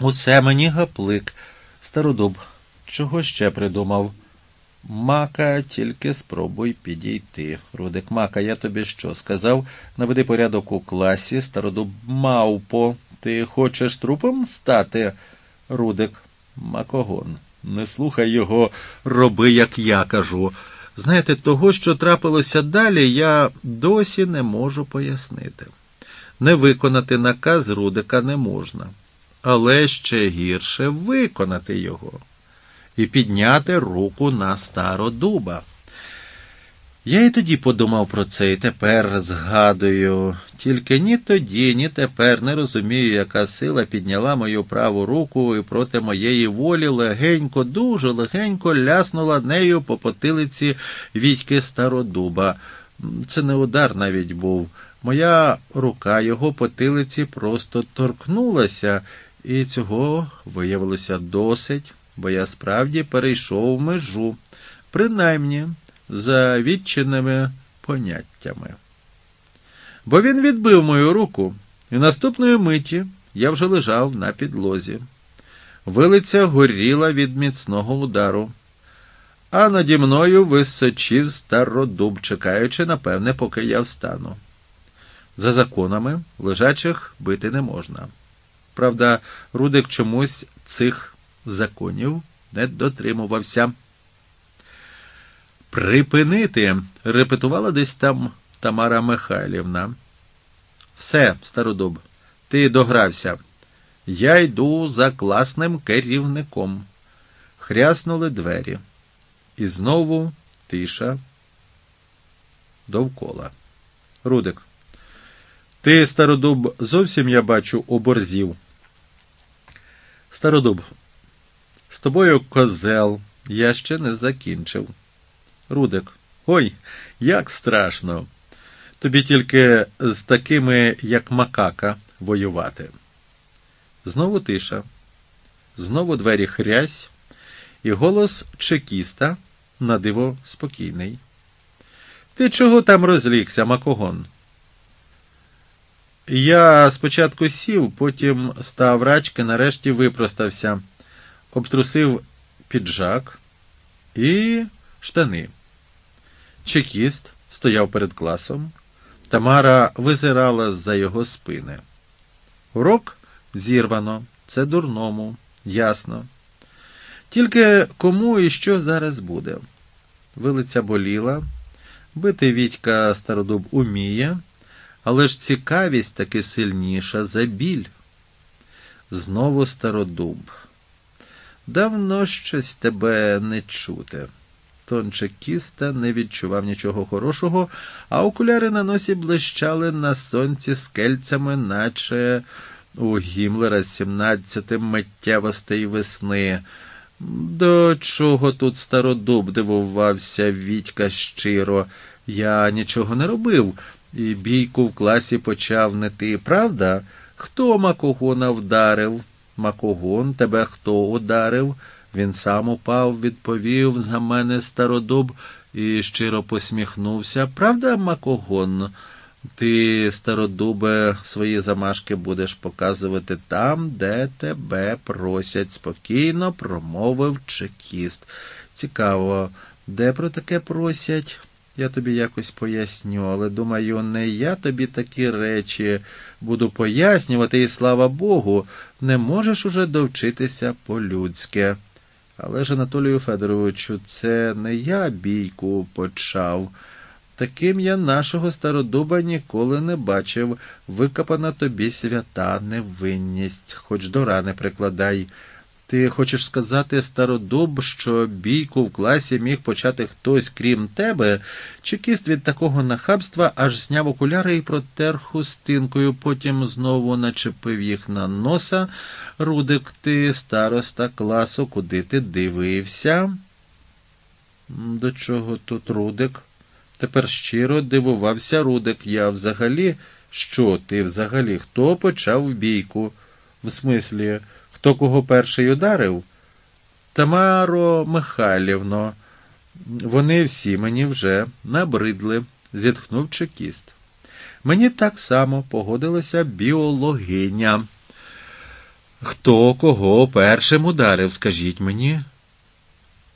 Усе мені гаплик. Стародуб, чого ще придумав? Мака, тільки спробуй підійти. Рудик Мака, я тобі що сказав? Наведи порядок у класі, стародуб мавпо. Ти хочеш трупом стати? Рудик, Макогон. Не слухай його, роби, як я кажу. Знаєте, того, що трапилося далі, я досі не можу пояснити. Не виконати наказ Рудика не можна, але ще гірше виконати його і підняти руку на стародуба. Я і тоді подумав про це, і тепер згадую. Тільки ні тоді, ні тепер не розумію, яка сила підняла мою праву руку і проти моєї волі легенько, дуже легенько ляснула нею по потилиці Вітьки Стародуба. Це не удар навіть був. Моя рука його потилиці просто торкнулася, і цього виявилося досить, бо я справді перейшов межу, принаймні за відчинними поняттями. Бо він відбив мою руку, і наступної миті я вже лежав на підлозі. Вилиця горіла від міцного удару, а наді мною височив стародуб, чекаючи, напевне, поки я встану. За законами лежачих бити не можна. Правда, Рудик чомусь цих законів не дотримувався. Припинити, репетувала десь там Тамара Михайлівна. Все, стародуб, ти догрався. Я йду за класним керівником. Хряснули двері. І знову тиша довкола. Рудик. Ти, стародуб, зовсім я бачу оборзів. Стародуб, з тобою козел, я ще не закінчив. Рудик, ой, як страшно. Тобі тільки з такими, як макака, воювати. Знову тиша, знову двері хрязь, і голос чекіста на диво спокійний. Ти чого там розлігся, макогон? Я спочатку сів, потім став рачки, нарешті випростався, обтрусив піджак і штани. Чекіст стояв перед класом. Тамара визирала з-за його спини. Урок зірвано, це дурному, ясно. Тільки кому і що зараз буде? Вилиця боліла, бити Вітька стародуб уміє, але ж цікавість таки сильніша за біль. Знову стародуб. Давно щось тебе не чути. Тонче кіста не відчував нічого хорошого, а окуляри на носі блищали на сонці скельцями, наче у Гімлера сімнадцятим миттєвостей весни. До чого тут стародуб дивувався Вітька щиро. Я нічого не робив, і бійку в класі почав не ти, правда? Хто Макогона вдарив? Макогон, тебе хто ударив? Він сам упав, відповів за мене стародуб і щиро посміхнувся. Правда, Макогон? Ти, стародубе, свої замашки будеш показувати там, де тебе просять, спокійно промовив чекіст. Цікаво, де про таке просять? Я тобі якось поясню, але думаю, не я тобі такі речі буду пояснювати, і слава Богу, не можеш уже довчитися по-людськи. Але ж, Анатолію Федоровичу, це не я бійку почав. Таким я нашого стародуба ніколи не бачив. Викопана тобі свята невинність, хоч до рани прикладай. Ти хочеш сказати, стародуб, що бійку в класі міг почати хтось крім тебе? Чекіст від такого нахабства аж зняв окуляри і протер хустинкою, потім знову начепив їх на носа. Рудик, ти староста класу, куди ти дивився? До чого тут Рудик? Тепер щиро дивувався Рудик. Я взагалі. Що ти взагалі? Хто почав бійку? В смислі, хто кого перший ударив? Тамаро Михайлівно, вони всі мені вже набридли, зітхнув чекіст. Мені так само погодилася біологиня. Хто кого першим ударив, скажіть мені?